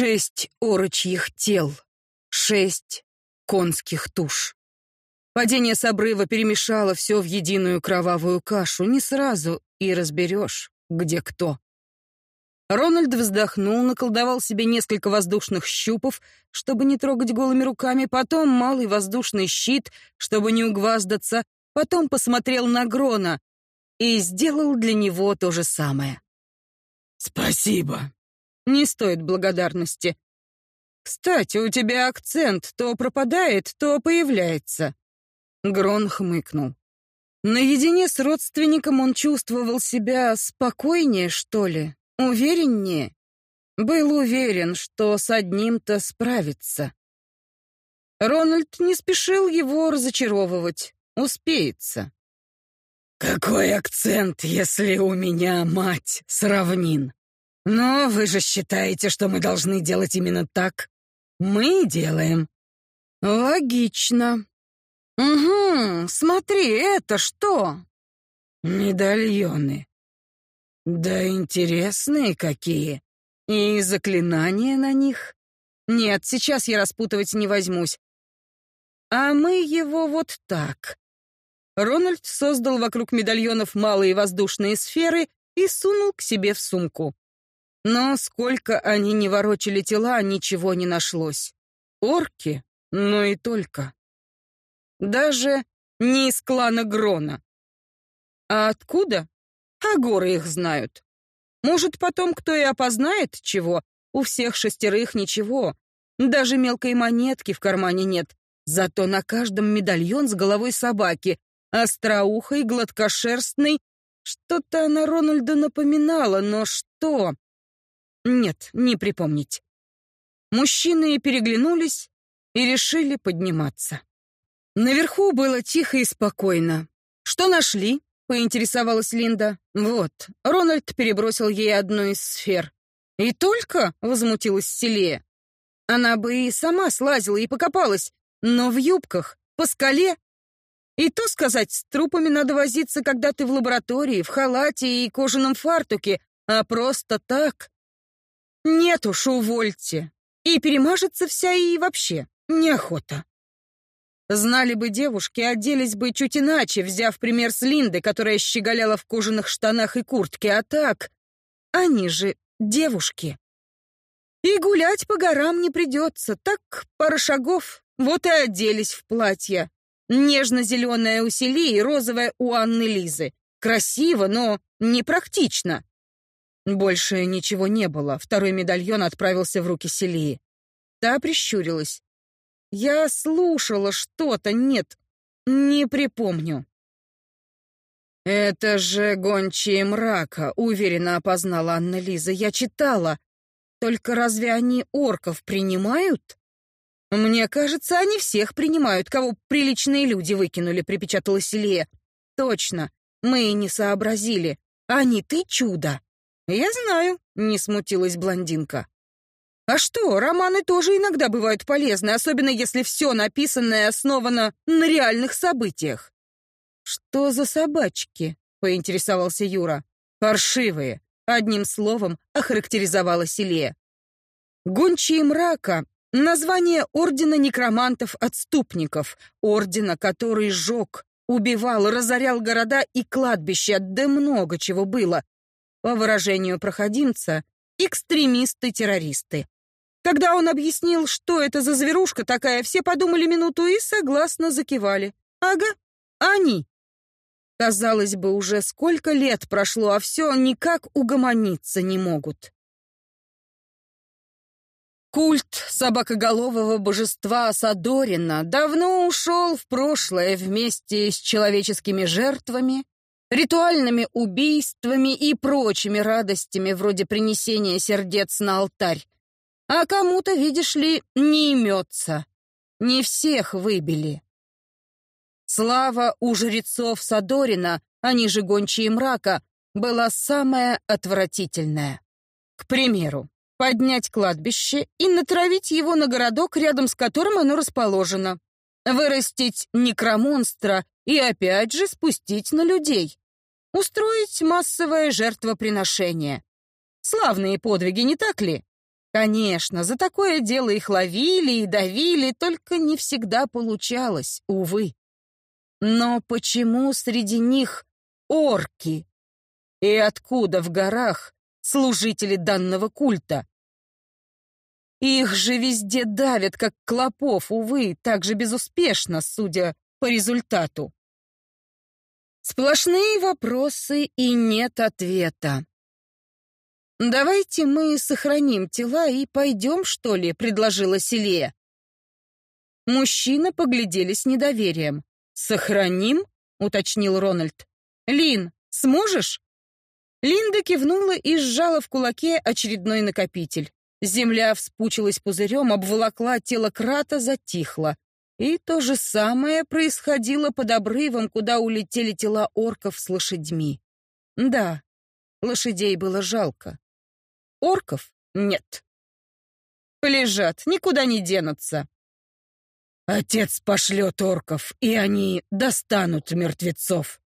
Шесть орочьих тел, шесть конских туш. Падение с обрыва перемешало все в единую кровавую кашу. Не сразу и разберешь, где кто. Рональд вздохнул, наколдовал себе несколько воздушных щупов, чтобы не трогать голыми руками, потом малый воздушный щит, чтобы не угваздаться, потом посмотрел на Грона и сделал для него то же самое. «Спасибо». «Не стоит благодарности. Кстати, у тебя акцент то пропадает, то появляется». Грон хмыкнул. Наедине с родственником он чувствовал себя спокойнее, что ли, увереннее. Был уверен, что с одним-то справится. Рональд не спешил его разочаровывать. Успеется. «Какой акцент, если у меня мать с равнин? Но вы же считаете, что мы должны делать именно так? Мы делаем». «Логично. Угу, смотри, это что?» «Медальоны. Да интересные какие. И заклинания на них. Нет, сейчас я распутывать не возьмусь. А мы его вот так. Рональд создал вокруг медальонов малые воздушные сферы и сунул к себе в сумку. Но сколько они не ворочали тела, ничего не нашлось. Орки, но и только. Даже не из клана Грона. А откуда? А горы их знают. Может, потом кто и опознает чего? У всех шестерых ничего. Даже мелкой монетки в кармане нет. Зато на каждом медальон с головой собаки, остроухой, гладкошерстной. Что-то она Рональду напоминала, но что? Нет, не припомнить. Мужчины переглянулись и решили подниматься. Наверху было тихо и спокойно. «Что нашли?» — поинтересовалась Линда. «Вот». Рональд перебросил ей одну из сфер. «И только?» — возмутилась Селия. Она бы и сама слазила и покопалась, но в юбках, по скале и то сказать, с трупами надо возиться, когда ты в лаборатории, в халате и кожаном фартуке, а просто так. Нет уж, увольте. И перемажется вся и вообще неохота. Знали бы девушки, оделись бы чуть иначе, взяв пример с Линды, которая щеголяла в кожаных штанах и куртке, а так... Они же девушки. И гулять по горам не придется, так пара шагов, вот и оделись в платья. Нежно-зеленая у Селии и розовая у Анны Лизы. Красиво, но непрактично. Больше ничего не было. Второй медальон отправился в руки Селии. Та прищурилась. Я слушала что-то, нет, не припомню. «Это же гончие мрака», — уверенно опознала Анна Лиза. «Я читала. Только разве они орков принимают?» «Мне кажется, они всех принимают, кого приличные люди выкинули», — припечатала Селия. «Точно, мы и не сообразили. Они ты чудо». «Я знаю», — не смутилась блондинка. «А что, романы тоже иногда бывают полезны, особенно если все написанное основано на реальных событиях». «Что за собачки?» — поинтересовался Юра. «Паршивые», — одним словом охарактеризовала Селия. Гончие мрака Название Ордена Некромантов-Отступников, ордена, который сжег, убивал, разорял города и кладбища, да много чего было. По выражению проходимца, экстремисты-террористы. Когда он объяснил, что это за зверушка такая, все подумали минуту и согласно закивали. Ага, они. Казалось бы, уже сколько лет прошло, а все никак угомониться не могут. Культ собакоголового божества Садорина давно ушел в прошлое вместе с человеческими жертвами, ритуальными убийствами и прочими радостями вроде принесения сердец на алтарь. А кому-то, видишь ли, не имется. Не всех выбили. Слава у жрецов Садорина, они же гончие мрака, была самая отвратительная. К примеру, поднять кладбище и натравить его на городок, рядом с которым оно расположено. Вырастить некромонстра и опять же спустить на людей. Устроить массовое жертвоприношение. Славные подвиги, не так ли? Конечно, за такое дело их ловили и давили, только не всегда получалось, увы. Но почему среди них орки? И откуда в горах служители данного культа? Их же везде давят, как клопов, увы, так же безуспешно, судя по результату. Сплошные вопросы и нет ответа. «Давайте мы сохраним тела и пойдем, что ли», — предложила Селия. Мужчины поглядели с недоверием. «Сохраним?» — уточнил Рональд. «Лин, сможешь?» Линда кивнула и сжала в кулаке очередной накопитель. Земля вспучилась пузырем, обволокла тело крата, затихла. И то же самое происходило под обрывом, куда улетели тела орков с лошадьми. Да, лошадей было жалко. Орков нет. Полежат, никуда не денутся. Отец пошлет орков, и они достанут мертвецов.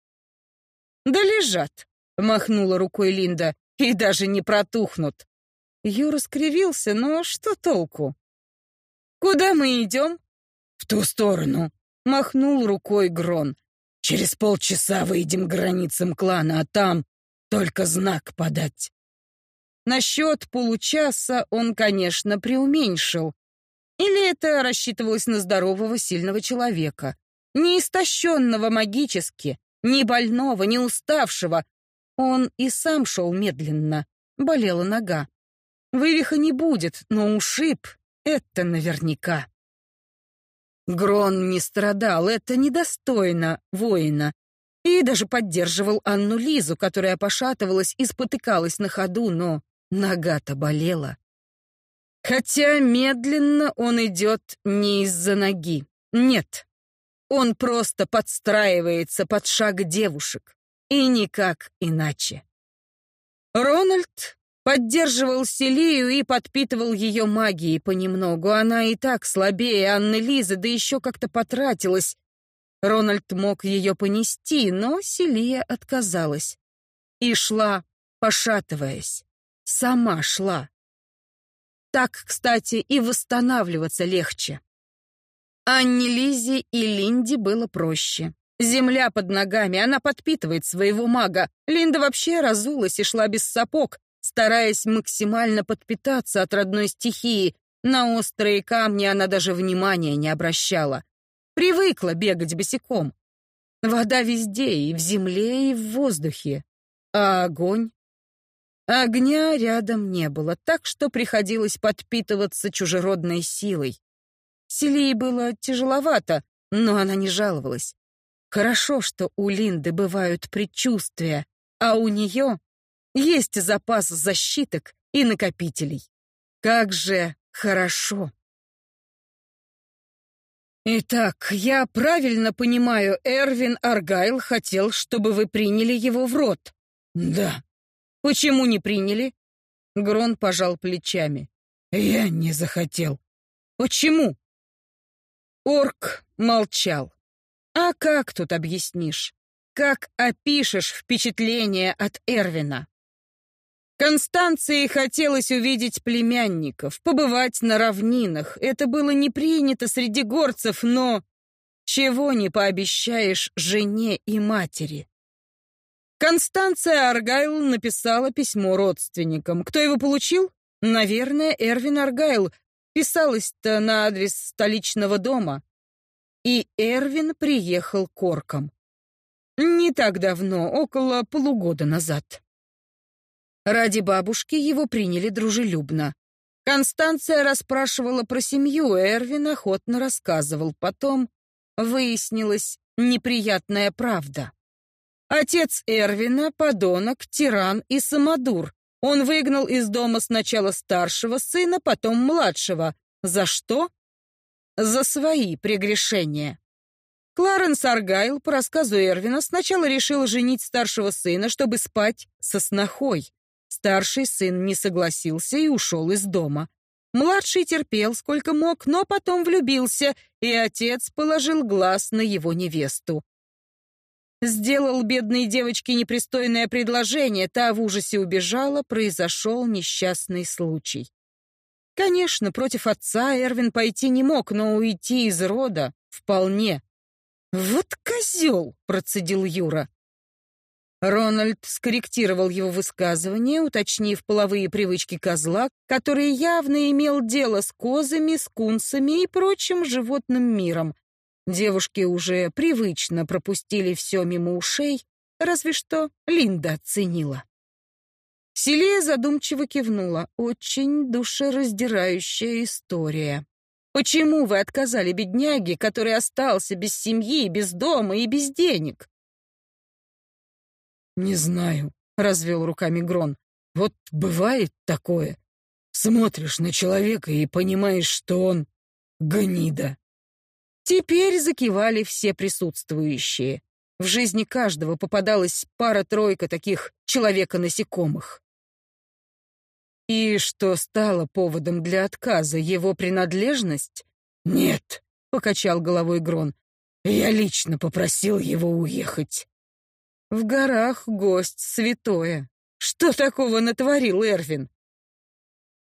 Да лежат, махнула рукой Линда, и даже не протухнут. Юра скривился, но что толку? Куда мы идем? В ту сторону, махнул рукой Грон. Через полчаса выйдем к границам клана, а там только знак подать. Насчет получаса он, конечно, преуменьшил. Или это рассчитывалось на здорового, сильного человека, не истощенного магически, не больного, не уставшего. Он и сам шел медленно, болела нога. Вывиха не будет, но ушиб — это наверняка. Грон не страдал, это недостойно воина. И даже поддерживал Анну Лизу, которая пошатывалась и спотыкалась на ходу, но Нога-то болела. Хотя медленно он идет не из-за ноги. Нет. Он просто подстраивается под шаг девушек. И никак иначе. Рональд поддерживал Селию и подпитывал ее магией понемногу. Она и так слабее Анны Лизы, да еще как-то потратилась. Рональд мог ее понести, но Селия отказалась. И шла, пошатываясь сама шла. Так, кстати, и восстанавливаться легче. Анне Лизе и Линде было проще. Земля под ногами, она подпитывает своего мага. Линда вообще разулась и шла без сапог, стараясь максимально подпитаться от родной стихии. На острые камни она даже внимания не обращала. Привыкла бегать босиком. Вода везде, и в земле, и в воздухе. А огонь? Огня рядом не было, так что приходилось подпитываться чужеродной силой. Селии было тяжеловато, но она не жаловалась. Хорошо, что у Линды бывают предчувствия, а у нее есть запас защиток и накопителей. Как же хорошо! Итак, я правильно понимаю, Эрвин Аргайл хотел, чтобы вы приняли его в рот? Да. Почему не приняли? Грон пожал плечами. Я не захотел. Почему? Орк молчал. А как тут объяснишь? Как опишешь впечатление от Эрвина? Констанции хотелось увидеть племянников, побывать на равнинах. Это было не принято среди горцев, но чего не пообещаешь жене и матери? Констанция Аргайл написала письмо родственникам. Кто его получил? Наверное, Эрвин Аргайл. Писалось-то на адрес столичного дома. И Эрвин приехал к оркам. Не так давно, около полугода назад. Ради бабушки его приняли дружелюбно. Констанция расспрашивала про семью, Эрвин охотно рассказывал. Потом выяснилась неприятная правда. Отец Эрвина — подонок, тиран и самодур. Он выгнал из дома сначала старшего сына, потом младшего. За что? За свои прегрешения. Кларенс Аргайл, по рассказу Эрвина, сначала решил женить старшего сына, чтобы спать со снохой. Старший сын не согласился и ушел из дома. Младший терпел сколько мог, но потом влюбился, и отец положил глаз на его невесту. Сделал бедной девочке непристойное предложение, та в ужасе убежала, произошел несчастный случай. Конечно, против отца Эрвин пойти не мог, но уйти из рода вполне. «Вот козел!» — процедил Юра. Рональд скорректировал его высказывание, уточнив половые привычки козла, который явно имел дело с козами, скунсами и прочим животным миром. Девушки уже привычно пропустили все мимо ушей, разве что Линда оценила. Селия задумчиво кивнула. Очень душераздирающая история. Почему вы отказали бедняге, который остался без семьи, без дома и без денег? «Не знаю», — развел руками Грон. «Вот бывает такое. Смотришь на человека и понимаешь, что он гнида». Теперь закивали все присутствующие. В жизни каждого попадалась пара-тройка таких человека-насекомых. И что стало поводом для отказа? Его принадлежность? «Нет», — покачал головой Грон. «Я лично попросил его уехать». В горах гость святое. Что такого натворил Эрвин?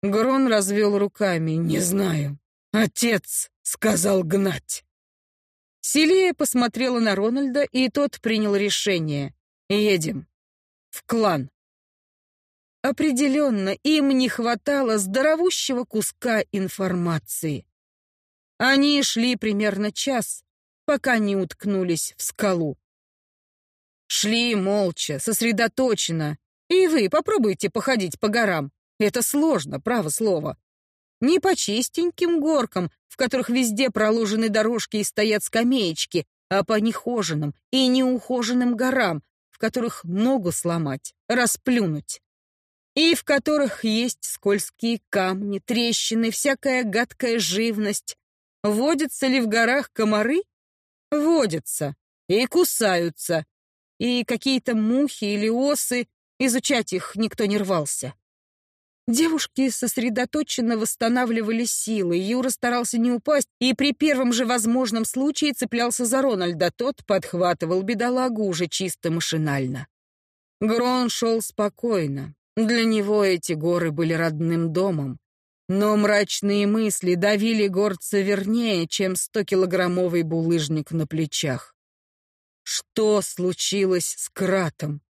Грон развел руками. Не знаю. Отец сказал гнать. Селия посмотрела на Рональда, и тот принял решение. Едем. В клан. Определенно, им не хватало здоровущего куска информации. Они шли примерно час, пока не уткнулись в скалу. Шли молча, сосредоточенно. И вы попробуйте походить по горам. Это сложно, право слово. Не по чистеньким горкам, в которых везде проложены дорожки и стоят скамеечки, а по нехоженным и неухоженным горам, в которых ногу сломать, расплюнуть. И в которых есть скользкие камни, трещины, всякая гадкая живность. Водятся ли в горах комары? Водятся. И кусаются и какие-то мухи или осы, изучать их никто не рвался. Девушки сосредоточенно восстанавливали силы, Юра старался не упасть и при первом же возможном случае цеплялся за Рональда, тот подхватывал бедолагу уже чисто машинально. Грон шел спокойно, для него эти горы были родным домом, но мрачные мысли давили горца вернее, чем стокилограммовый булыжник на плечах. Что случилось с Кратом?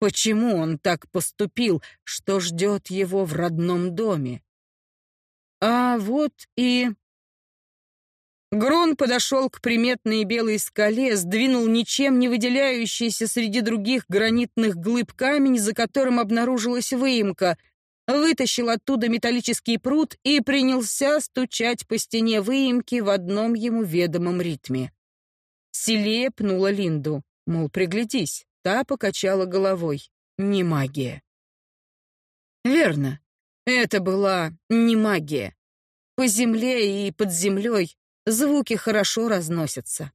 Почему он так поступил? Что ждет его в родном доме? А вот и... Грон подошел к приметной белой скале, сдвинул ничем не выделяющийся среди других гранитных глыб камень, за которым обнаружилась выемка, вытащил оттуда металлический пруд и принялся стучать по стене выемки в одном ему ведомом ритме. Селия пнула Линду, мол, приглядись. Та покачала головой. Не магия. Верно, это была не магия. По земле и под землей звуки хорошо разносятся.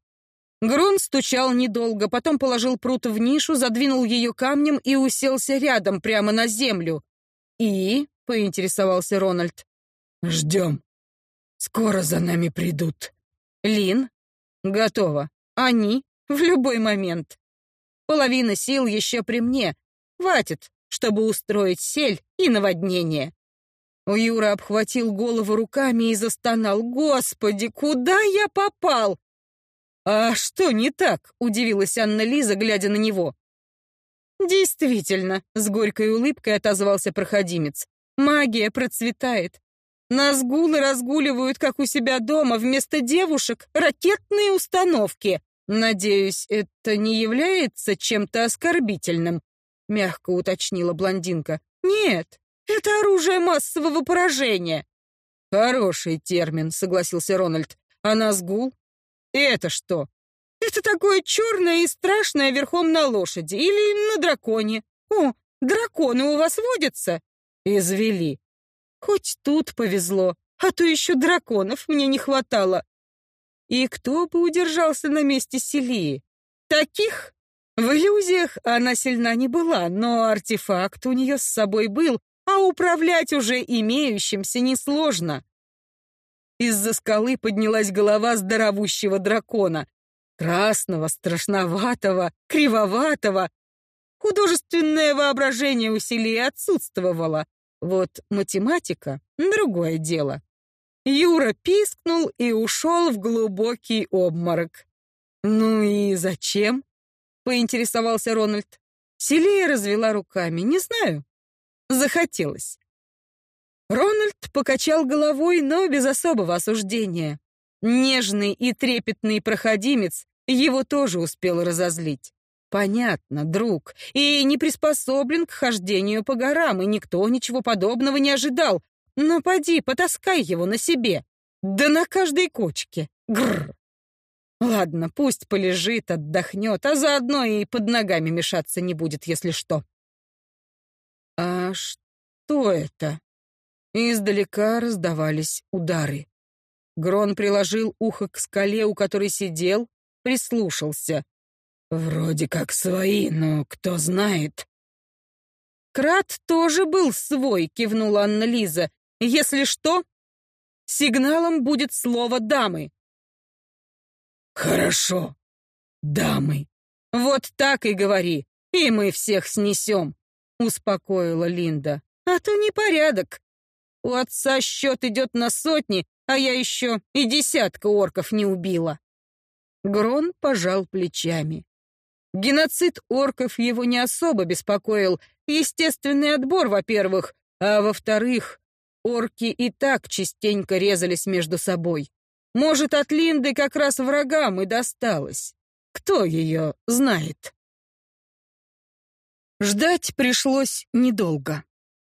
Грун стучал недолго, потом положил прут в нишу, задвинул ее камнем и уселся рядом, прямо на землю. «И?» — поинтересовался Рональд. «Ждем. Скоро за нами придут». «Лин?» «Готово. Они в любой момент. Половина сил еще при мне. Хватит, чтобы устроить сель и наводнение. Юра обхватил голову руками и застонал. «Господи, куда я попал?» «А что не так?» — удивилась Анна-Лиза, глядя на него. «Действительно», — с горькой улыбкой отозвался проходимец. «Магия процветает. Назгулы разгуливают, как у себя дома, вместо девушек — ракетные установки. Надеюсь, это не является чем-то оскорбительным, мягко уточнила блондинка. Нет, это оружие массового поражения. Хороший термин, согласился Рональд. А Назгул? Это что? Это такое черное и страшное верхом на лошади или на драконе. О, драконы у вас водятся? Извели. Хоть тут повезло, а то еще драконов мне не хватало. И кто бы удержался на месте Селии? Таких? В иллюзиях она сильна не была, но артефакт у нее с собой был, а управлять уже имеющимся несложно. Из-за скалы поднялась голова здоровущего дракона. Красного, страшноватого, кривоватого. Художественное воображение у Селии отсутствовало. Вот математика — другое дело. Юра пискнул и ушел в глубокий обморок. «Ну и зачем?» — поинтересовался Рональд. Селия развела руками. «Не знаю. Захотелось». Рональд покачал головой, но без особого осуждения. Нежный и трепетный проходимец его тоже успел разозлить. Понятно, друг, и не приспособлен к хождению по горам, и никто ничего подобного не ожидал. Но поди, потаскай его на себе. Да на каждой кочке. Гррр. Ладно, пусть полежит, отдохнет, а заодно и под ногами мешаться не будет, если что. А что это? Издалека раздавались удары. Грон приложил ухо к скале, у которой сидел, прислушался. Вроде как свои, но кто знает. Крат тоже был свой, кивнула Анна-Лиза. Если что, сигналом будет слово дамы. Хорошо, дамы. Вот так и говори, и мы всех снесем, успокоила Линда. А то непорядок. У отца счет идет на сотни, а я еще и десятка орков не убила. Грон пожал плечами. Геноцид орков его не особо беспокоил. Естественный отбор, во-первых, а во-вторых, орки и так частенько резались между собой. Может, от Линды как раз врагам и досталось. Кто ее знает? Ждать пришлось недолго.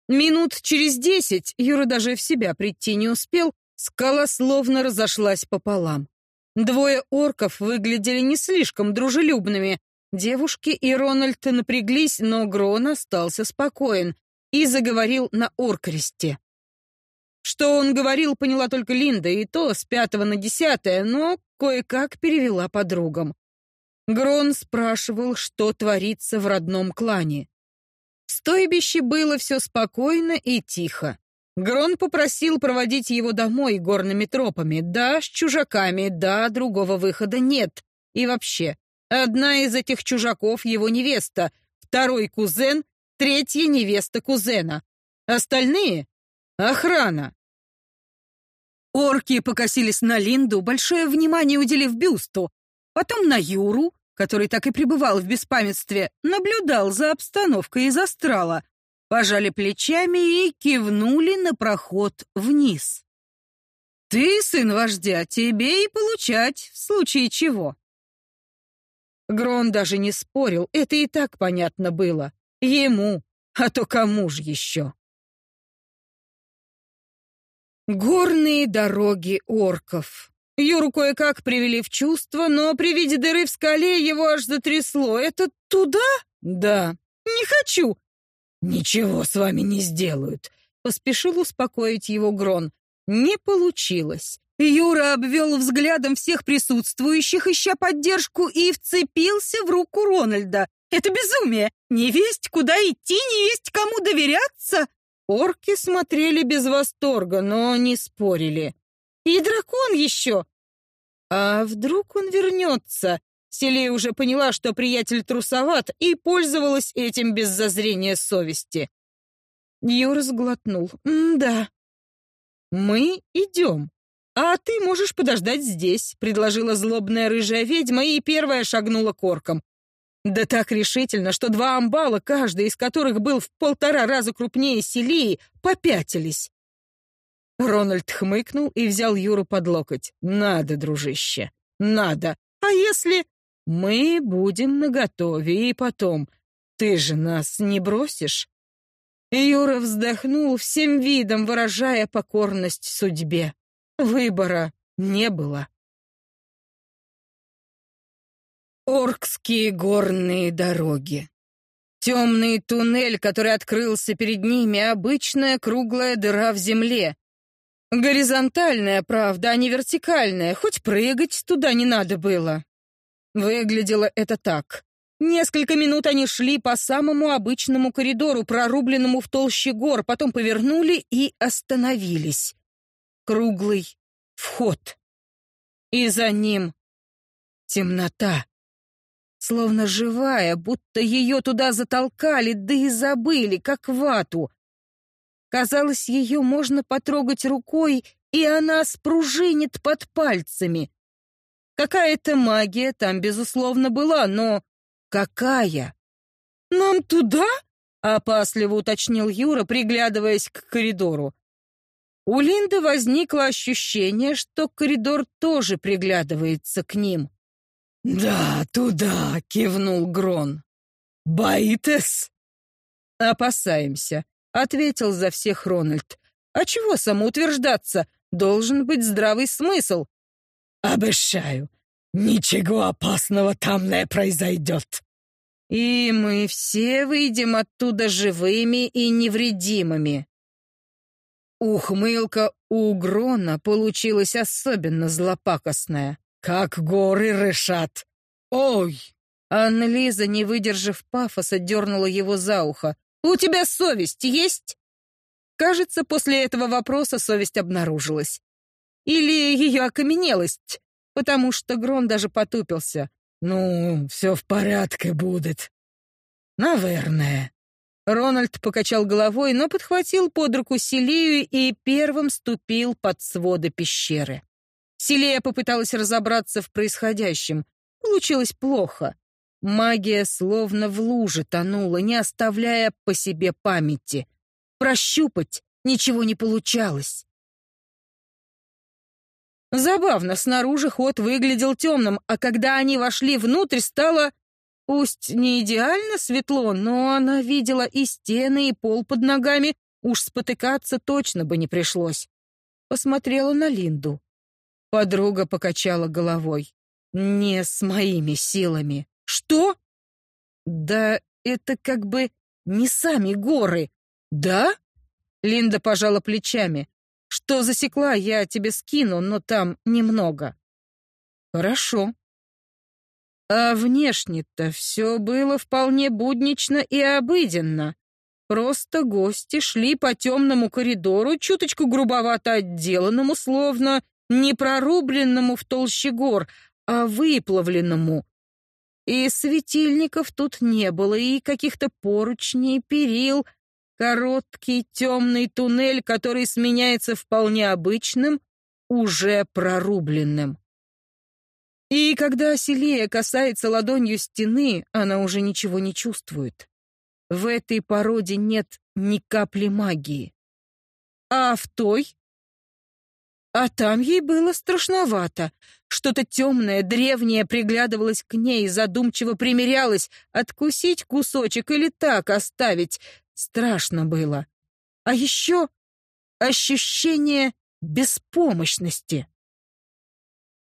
Минут через десять, Юра даже в себя прийти не успел, скала словно разошлась пополам. Двое орков выглядели не слишком дружелюбными, Девушки и Рональд напряглись, но Грон остался спокоен и заговорил на оркресте. Что он говорил, поняла только Линда, и то с пятого на десятое, но кое-как перевела подругам. Грон спрашивал, что творится в родном клане. В стойбище было все спокойно и тихо. Грон попросил проводить его домой горными тропами. Да, с чужаками, да, другого выхода нет. И вообще, Одна из этих чужаков его невеста, второй кузен, третья невеста кузена. Остальные — охрана. Орки покосились на Линду, большое внимание уделив бюсту, потом на Юру, который так и пребывал в беспамятстве, наблюдал за обстановкой из астрала, пожали плечами и кивнули на проход вниз. «Ты, сын вождя, тебе и получать, в случае чего». Грон даже не спорил, это и так понятно было. Ему, а то кому ж еще? Горные дороги орков. Юру кое-как привели в чувство, но при виде дыры в скале его аж затрясло. «Это туда?» «Да». «Не хочу». «Ничего с вами не сделают», — поспешил успокоить его Грон. Не получилось. Юра обвел взглядом всех присутствующих, ища поддержку, и вцепился в руку Рональда. «Это безумие! Не весть, куда идти, не весть, кому доверяться!» Орки смотрели без восторга, но не спорили. «И дракон еще!» «А вдруг он вернется?» Селия уже поняла, что приятель трусоват, и пользовалась этим без зазрения совести. Юра сглотнул. «Да». «Мы идем», «А ты можешь подождать здесь», — предложила злобная рыжая ведьма и первая шагнула корком. Да так решительно, что два амбала, каждый из которых был в полтора раза крупнее Селии, попятились. Рональд хмыкнул и взял Юру под локоть. «Надо, дружище, надо. А если...» «Мы будем наготове, и потом. Ты же нас не бросишь?» Юра вздохнул, всем видом выражая покорность судьбе. Выбора не было. Оркские горные дороги. Темный туннель, который открылся перед ними, обычная круглая дыра в земле. Горизонтальная, правда, а не вертикальная, хоть прыгать туда не надо было. Выглядело это так. Несколько минут они шли по самому обычному коридору, прорубленному в толще гор, потом повернули и остановились круглый вход. И за ним темнота, словно живая, будто ее туда затолкали, да и забыли, как вату. Казалось, ее можно потрогать рукой, и она спружинит под пальцами. Какая-то магия там, безусловно, была, но какая? «Нам туда?» — опасливо уточнил Юра, приглядываясь к коридору. У Линды возникло ощущение, что коридор тоже приглядывается к ним. «Да, туда!» — кивнул Грон. «Боитесь?» «Опасаемся», — ответил за всех Рональд. «А чего самоутверждаться? Должен быть здравый смысл». «Обещаю, ничего опасного там не произойдет». «И мы все выйдем оттуда живыми и невредимыми», Ухмылка у Грона получилась особенно злопакостная. «Как горы решат!» «Ой!» Анна-Лиза, не выдержав пафоса, дернула его за ухо. «У тебя совесть есть?» Кажется, после этого вопроса совесть обнаружилась. Или ее окаменелость, потому что Грон даже потупился. «Ну, все в порядке будет. Наверное». Рональд покачал головой, но подхватил под руку Селию и первым ступил под своды пещеры. Селия попыталась разобраться в происходящем. Получилось плохо. Магия словно в луже тонула, не оставляя по себе памяти. Прощупать ничего не получалось. Забавно, снаружи ход выглядел темным, а когда они вошли внутрь, стало Пусть не идеально светло, но она видела и стены, и пол под ногами. Уж спотыкаться точно бы не пришлось. Посмотрела на Линду. Подруга покачала головой. «Не с моими силами». «Что?» «Да это как бы не сами горы». «Да?» Линда пожала плечами. «Что засекла, я тебе скину, но там немного». «Хорошо», а внешне-то все было вполне буднично и обыденно. Просто гости шли по темному коридору, чуточку грубовато отделанному, словно не прорубленному в толще гор, а выплавленному. И светильников тут не было, и каких-то поручней, перил, короткий темный туннель, который сменяется вполне обычным, уже прорубленным. И когда Селия касается ладонью стены, она уже ничего не чувствует. В этой породе нет ни капли магии. А в той? А там ей было страшновато. Что-то темное, древнее приглядывалось к ней, задумчиво примерялось, откусить кусочек или так оставить. Страшно было. А еще ощущение беспомощности.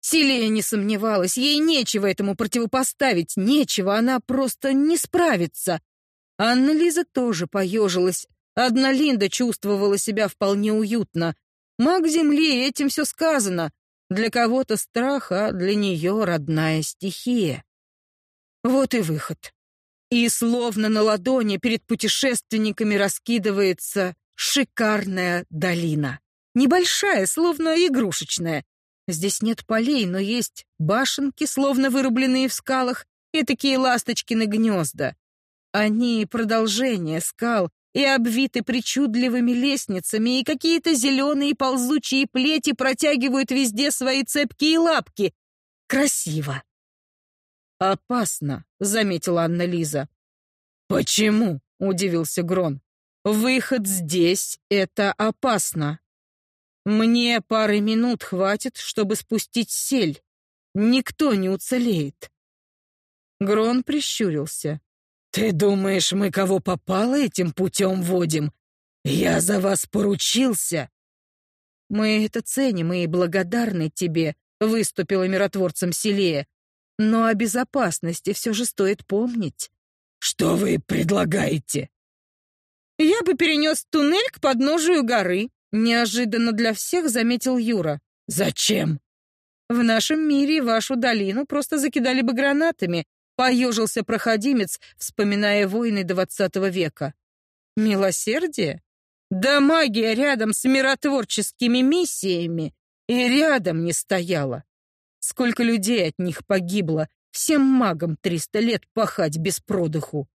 Силия не сомневалась, ей нечего этому противопоставить, нечего, она просто не справится. Анна-Лиза тоже поежилась. Одна Линда чувствовала себя вполне уютно. Маг Земли, этим все сказано. Для кого-то страх, а для нее родная стихия. Вот и выход. И словно на ладони перед путешественниками раскидывается шикарная долина. Небольшая, словно игрушечная. Здесь нет полей, но есть башенки, словно вырубленные в скалах, и такие ласточкины гнезда. Они продолжение скал и обвиты причудливыми лестницами, и какие-то зеленые ползучие плети протягивают везде свои цепкие лапки. Красиво. «Опасно», — заметила Анна-Лиза. «Почему?» — удивился Грон. «Выход здесь — это опасно. Мне пары минут хватит, чтобы спустить сель. Никто не уцелеет. Грон прищурился. Ты думаешь, мы кого попало этим путем водим? Я за вас поручился. Мы это ценим и благодарны тебе, выступила миротворцем Селея. Но о безопасности все же стоит помнить. Что вы предлагаете? Я бы перенес туннель к подножию горы, Неожиданно для всех заметил Юра. «Зачем?» «В нашем мире вашу долину просто закидали бы гранатами», поежился проходимец, вспоминая войны двадцатого века. «Милосердие? Да магия рядом с миротворческими миссиями и рядом не стояла. Сколько людей от них погибло, всем магам триста лет пахать без продыху.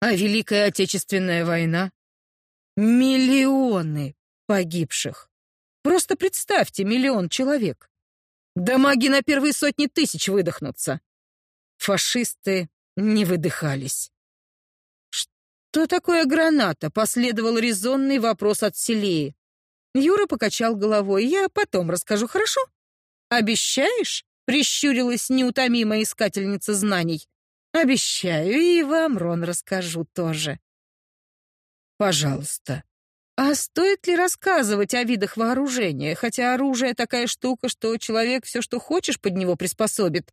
А Великая Отечественная война? Миллионы погибших. Просто представьте миллион человек. Да маги на первые сотни тысяч выдохнутся. Фашисты не выдыхались. «Что такое граната?» — последовал резонный вопрос от Селеи. Юра покачал головой. «Я потом расскажу, хорошо?» «Обещаешь?» — прищурилась неутомимая искательница знаний. «Обещаю, и вам, Рон, расскажу тоже». «Пожалуйста». А стоит ли рассказывать о видах вооружения, хотя оружие такая штука, что человек все, что хочешь, под него приспособит?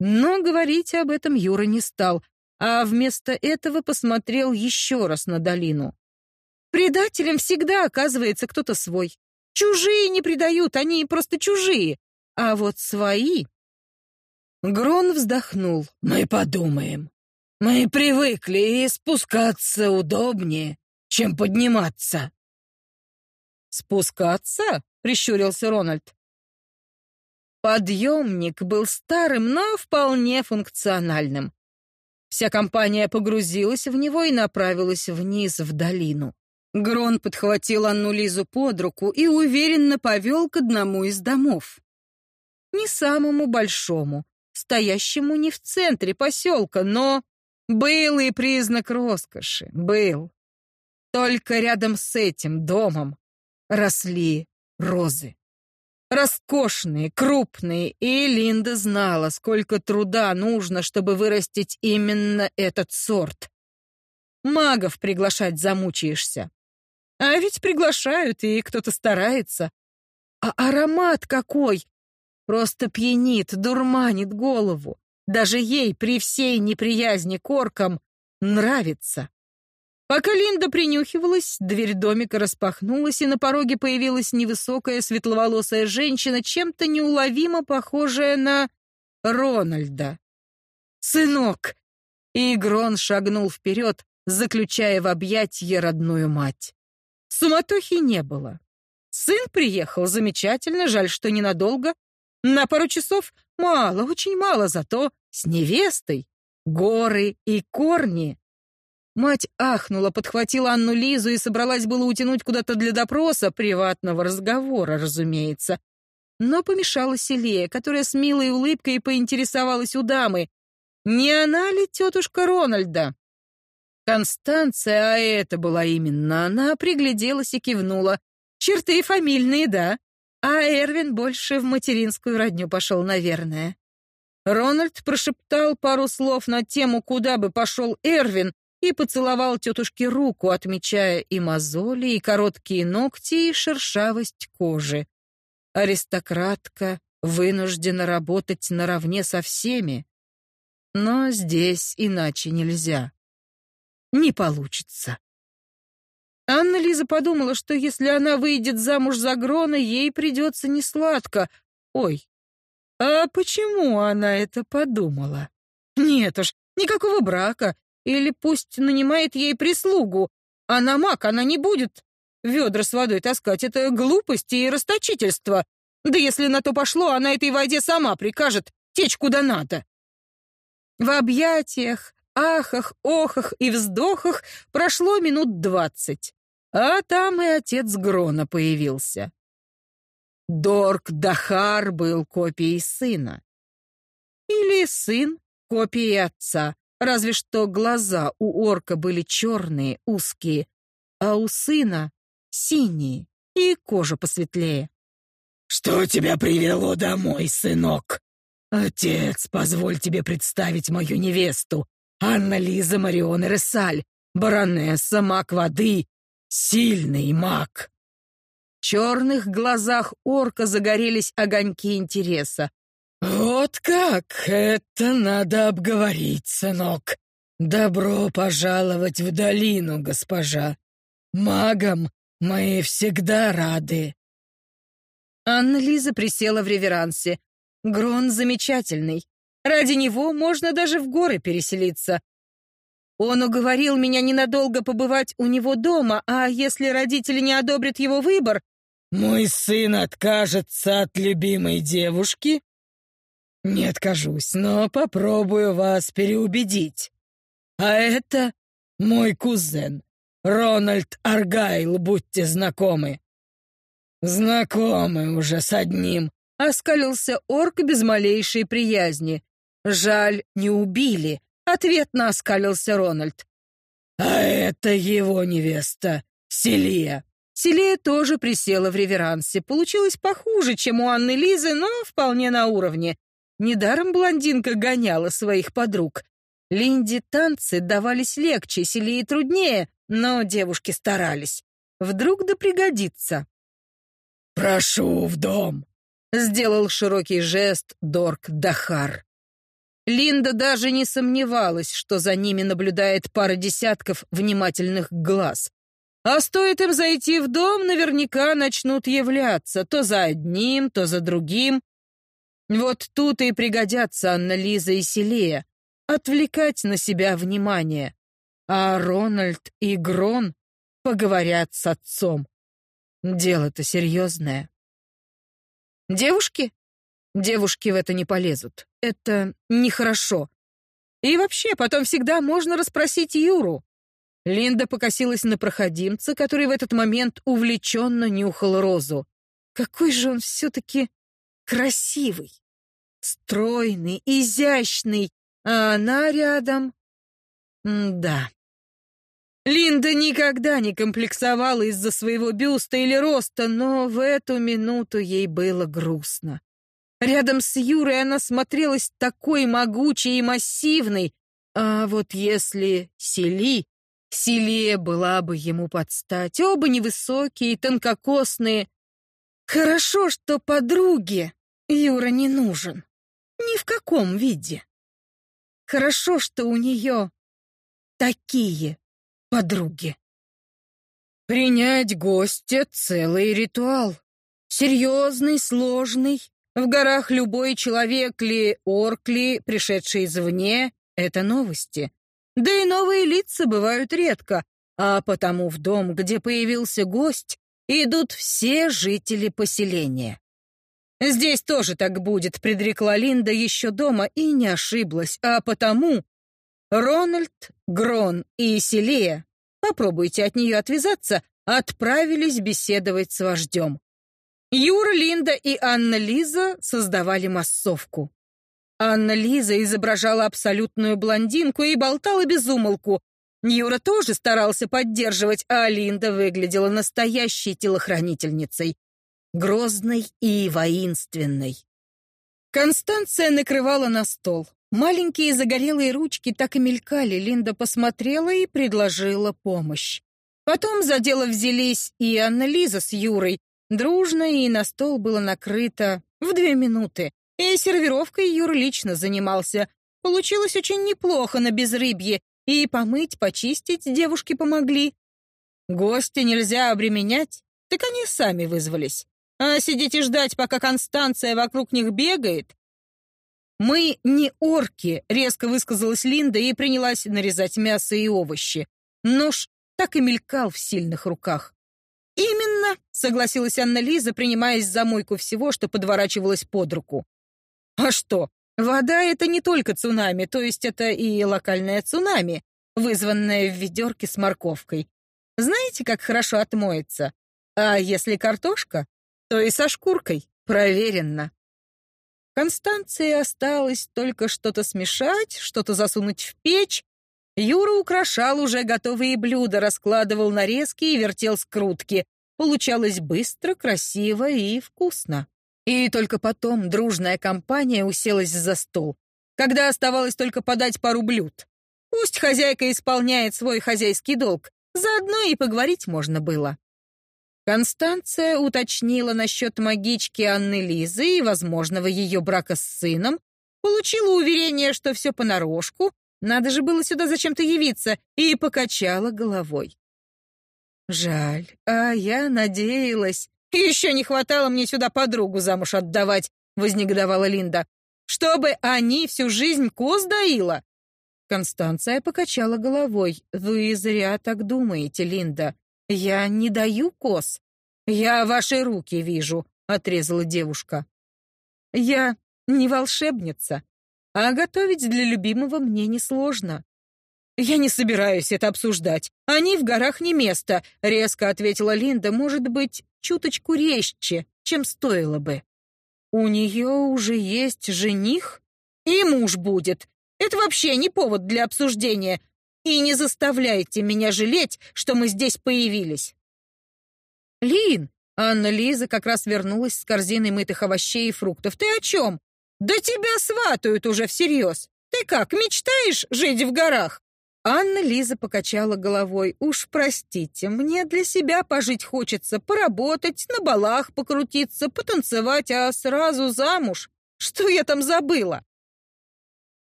Но говорить об этом Юра не стал, а вместо этого посмотрел еще раз на долину. Предателем всегда оказывается кто-то свой. Чужие не предают, они просто чужие. А вот свои... Грон вздохнул. «Мы подумаем. Мы привыкли, и спускаться удобнее, чем подниматься». «Спускаться?» — прищурился Рональд. Подъемник был старым, но вполне функциональным. Вся компания погрузилась в него и направилась вниз, в долину. Грон подхватил Анну Лизу под руку и уверенно повел к одному из домов. Не самому большому, стоящему не в центре поселка, но был и признак роскоши, был. Только рядом с этим домом росли розы. Роскошные, крупные, и Линда знала, сколько труда нужно, чтобы вырастить именно этот сорт. Магов приглашать замучаешься. А ведь приглашают, и кто-то старается. А аромат какой! Просто пьянит, дурманит голову. Даже ей при всей неприязни к оркам нравится. Пока Линда принюхивалась, дверь домика распахнулась, и на пороге появилась невысокая светловолосая женщина, чем-то неуловимо похожая на Рональда. «Сынок!» И Грон шагнул вперед, заключая в объятье родную мать. Суматохи не было. Сын приехал замечательно, жаль, что ненадолго. На пару часов мало, очень мало, зато с невестой. Горы и корни. Мать ахнула, подхватила Анну Лизу и собралась было утянуть куда-то для допроса, приватного разговора, разумеется. Но помешала Селея, которая с милой улыбкой поинтересовалась у дамы, не она ли тетушка Рональда? Констанция, а это была именно она, пригляделась и кивнула. Черты фамильные, да. А Эрвин больше в материнскую родню пошел, наверное. Рональд прошептал пару слов на тему, куда бы пошел Эрвин, и поцеловал тетушке руку, отмечая и мозоли, и короткие ногти, и шершавость кожи. Аристократка вынуждена работать наравне со всеми. Но здесь иначе нельзя не получится. Анна-Лиза подумала, что если она выйдет замуж за Грона, ей придется несладко. Ой, а почему она это подумала? Нет уж, никакого брака. Или пусть нанимает ей прислугу. Она маг, она не будет ведра с водой таскать. Это глупость и расточительство. Да если на то пошло, она этой воде сама прикажет течь куда надо. В объятиях, ахах, охах и вздохах прошло минут двадцать. А там и отец Грона появился. Дорк Дахар был копией сына. Или сын копией отца, разве что глаза у орка были черные, узкие, а у сына синие и кожа посветлее. «Что тебя привело домой, сынок?» «Отец, позволь тебе представить мою невесту, Анна-Лиза Марион Рессаль, баронесса маг воды, сильный маг. В черных глазах орка загорелись огоньки интереса. «Вот как! Это надо обговорить, сынок. Добро пожаловать в долину, госпожа. Магам мы всегда рады». Анна-Лиза присела в реверансе. Грон замечательный. Ради него можно даже в горы переселиться. Он уговорил меня ненадолго побывать у него дома, а если родители не одобрят его выбор... Мой сын откажется от любимой девушки? Не откажусь, но попробую вас переубедить. А это мой кузен, Рональд Аргайл, будьте знакомы». «Знакомы уже с одним», — оскалился орк без малейшей приязни. «Жаль, не убили», — ответно оскалился Рональд. «А это его невеста, Селия». Селия тоже присела в реверансе. Получилось похуже, чем у Анны Лизы, но вполне на уровне. Недаром блондинка гоняла своих подруг. Линде танцы давались легче, Селии труднее, но девушки старались. Вдруг да пригодится. «Прошу в дом», — сделал широкий жест Дорк Дахар. Линда даже не сомневалась, что за ними наблюдает пара десятков внимательных глаз. А стоит им зайти в дом, наверняка начнут являться то за одним, то за другим. Вот тут и пригодятся Анна-Лиза и Селия, отвлекать на себя внимание. А Рональд и Грон поговорят с отцом. Дело-то серьезное. Девушки? Девушки в это не полезут. Это нехорошо. И вообще, потом всегда можно расспросить Юру. Линда покосилась на проходимца, который в этот момент увлеченно нюхал розу. Какой же он все-таки красивый, стройный, изящный, а она рядом... М да. Линда никогда не комплексовала из-за своего бюста или роста, но в эту минуту ей было грустно. Рядом с Юрой она смотрелась такой могучей и массивной, а вот если Сели, Селия была бы ему под стать, оба невысокие, тонкокосные. Хорошо, что подруге Юра не нужен. Ни в каком виде. Хорошо, что у нее такие подруги. Принять гостя — целый ритуал. Серьезный, сложный, в горах любой человек ли, орк ли, пришедший извне, это новости. Да и новые лица бывают редко, а потому в дом, где появился гость, идут все жители поселения. Здесь тоже так будет, предрекла Линда еще дома и не ошиблась, а потому Рональд, Грон и Селия, попробуйте от нее отвязаться, отправились беседовать с вождем. Юра, Линда и Анна-Лиза создавали массовку. Анна-Лиза изображала абсолютную блондинку и болтала без умолку. Юра тоже старался поддерживать, а Линда выглядела настоящей телохранительницей. Грозной и воинственной. Констанция накрывала на стол. Маленькие загорелые ручки так и мелькали. Линда посмотрела и предложила помощь. Потом за дело взялись и Анна-Лиза с Юрой, Дружно и на стол было накрыто в две минуты. И сервировкой Юр лично занимался. Получилось очень неплохо на безрыбье. И помыть, почистить девушки помогли. Гости нельзя обременять, так они сами вызвались. А сидеть и ждать, пока Констанция вокруг них бегает? «Мы не орки», — резко высказалась Линда и принялась нарезать мясо и овощи. Нож так и мелькал в сильных руках. «Именно», — согласилась Анна-Лиза, принимаясь за мойку всего, что подворачивалось под руку. «А что? Вода — это не только цунами, то есть это и локальное цунами, вызванное в ведерке с морковкой. Знаете, как хорошо отмоется? А если картошка, то и со шкуркой, проверенно». Констанции осталось только что-то смешать, что-то засунуть в печь, Юра украшал уже готовые блюда, раскладывал нарезки и вертел скрутки. Получалось быстро, красиво и вкусно. И только потом дружная компания уселась за стол, когда оставалось только подать пару блюд. Пусть хозяйка исполняет свой хозяйский долг, заодно и поговорить можно было. Констанция уточнила насчет магички Анны Лизы и возможного ее брака с сыном, получила уверение, что все понарошку, надо же было сюда зачем-то явиться, и покачала головой. Жаль, а я надеялась. Еще не хватало мне сюда подругу замуж отдавать, вознегодовала Линда. Чтобы они всю жизнь коз доила. Констанция покачала головой. Вы зря так думаете, Линда. Я не даю коз. Я ваши руки вижу, отрезала девушка. Я не волшебница. А готовить для любимого мне несложно. «Я не собираюсь это обсуждать. Они в горах не место», — резко ответила Линда, может быть, чуточку резче, чем стоило бы. «У нее уже есть жених? И муж будет. Это вообще не повод для обсуждения. И не заставляйте меня жалеть, что мы здесь появились». «Лин!» — Анна Лиза как раз вернулась с корзиной мытых овощей и фруктов. «Ты о чем? Да тебя сватают уже всерьез. Ты как, мечтаешь жить в горах?» Анна Лиза покачала головой. «Уж простите, мне для себя пожить хочется, поработать, на балах покрутиться, потанцевать, а сразу замуж. Что я там забыла?»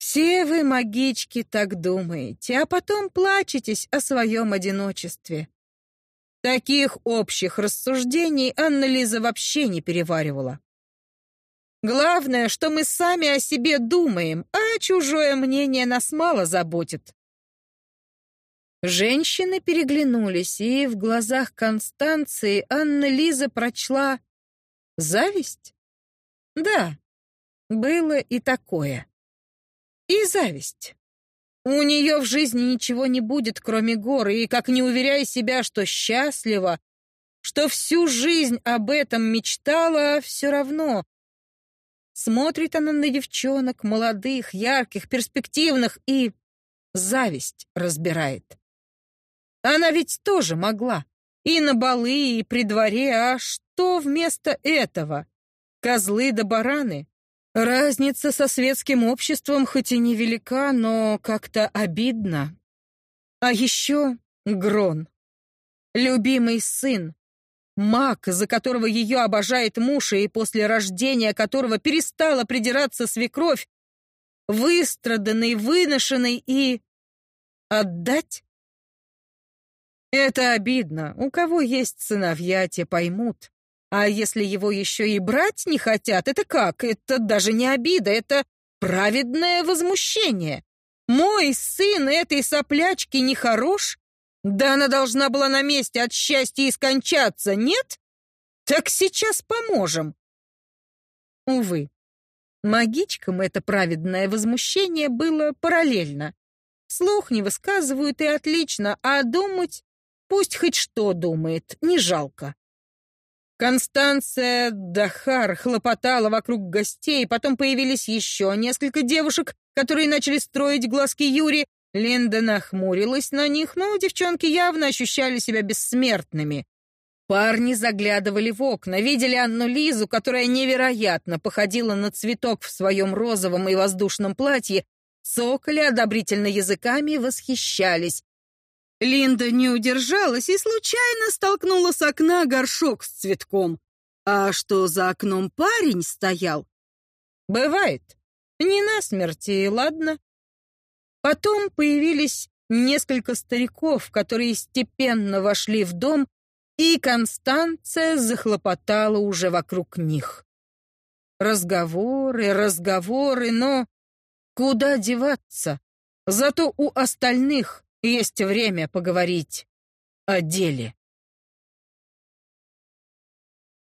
«Все вы, магички, так думаете, а потом плачетесь о своем одиночестве». Таких общих рассуждений Анна Лиза вообще не переваривала. Главное, что мы сами о себе думаем, а чужое мнение нас мало заботит. Женщины переглянулись, и в глазах Констанции Анна Лиза прочла зависть. Да, было и такое. И зависть. У нее в жизни ничего не будет, кроме горы, и как не уверяя себя, что счастлива, что всю жизнь об этом мечтала, все равно. Смотрит она на девчонок, молодых, ярких, перспективных, и зависть разбирает. Она ведь тоже могла. И на балы, и при дворе, а что вместо этого? Козлы да бараны? Разница со светским обществом хоть и невелика, но как-то обидно. А еще Грон. Любимый сын. Маг, за которого ее обожает муж, и после рождения которого перестала придираться свекровь, выстраданный, выношенный и... Отдать? Это обидно. У кого есть сыновья, те поймут. А если его еще и брать не хотят, это как? Это даже не обида, это праведное возмущение. Мой сын этой соплячки не хорош? Да она должна была на месте от счастья и скончаться, нет? Так сейчас поможем. Увы, магичкам это праведное возмущение было параллельно. Слух не высказывают и отлично, а думать Пусть хоть что думает, не жалко. Констанция Дахар хлопотала вокруг гостей, потом появились еще несколько девушек, которые начали строить глазки Юри. Линда нахмурилась на них, но девчонки явно ощущали себя бессмертными. Парни заглядывали в окна, видели Анну Лизу, которая невероятно походила на цветок в своем розовом и воздушном платье, цокали одобрительно языками, восхищались. Линда не удержалась и случайно столкнула с окна горшок с цветком. А что за окном парень стоял? Бывает. Не насмерть, и ладно. Потом появились несколько стариков, которые степенно вошли в дом, и Констанция захлопотала уже вокруг них. Разговоры, разговоры, но куда деваться? Зато у остальных есть время поговорить о деле.